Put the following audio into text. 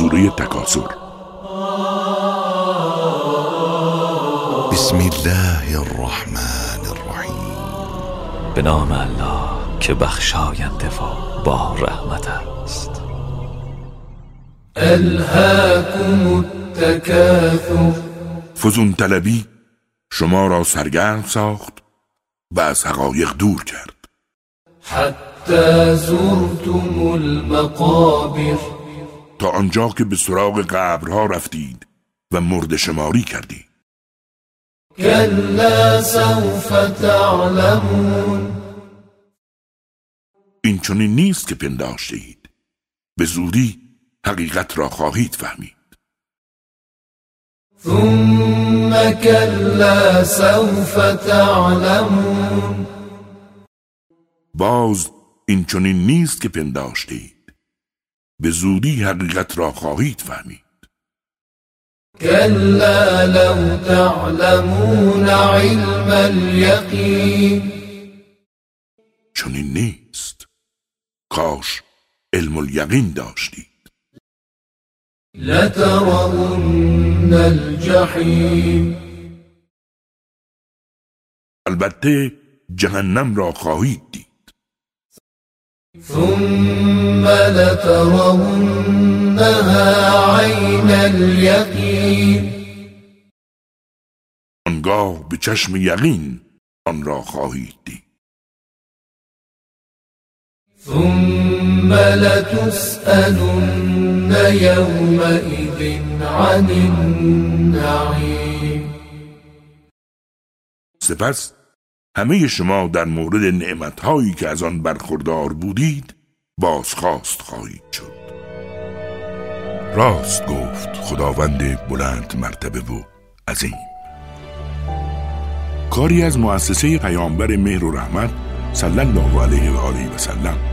سوره تکاسر بسم الله الرحمن الرحیم. به نام الله که بخشاینده و با رحمت است. الهاكم التكاثر فزون طلبی شما را سرگرم ساخت و از حقایق دور کرد. حتى زرتم المقابر. تا آنجا که به سراغ قبرها رفتید و مرد شماری کردید. كلا سوف تعلمون. این چنین نیست که پنداشته اید. به زودی حقیقت را خواهید فهمید. ثم كلا سوف تعلمون. باز این چنین نیست که پنداشته اید. به زودی حقیقت را خواهید فهمید. كلا لو تعلمون علم اليقين چنین نیست. کاش علم الیقین داشتید. لترون الجحیم. البته جهنم را خواهید دید. ثم لترونها عین آنگاه به چشم یقین آن را خواهید دید. ثم لتسألن يومئذ عن النعيم. سپس همه شما در مورد نعمتهایی که از آن برخوردار بودید بازخواست خواهید شد. راست گفت خداوند بلند مرتبه و عظیم. کاری از مؤسسه پیامبر مهر و رحمت صلی الله علیه و آله و سلم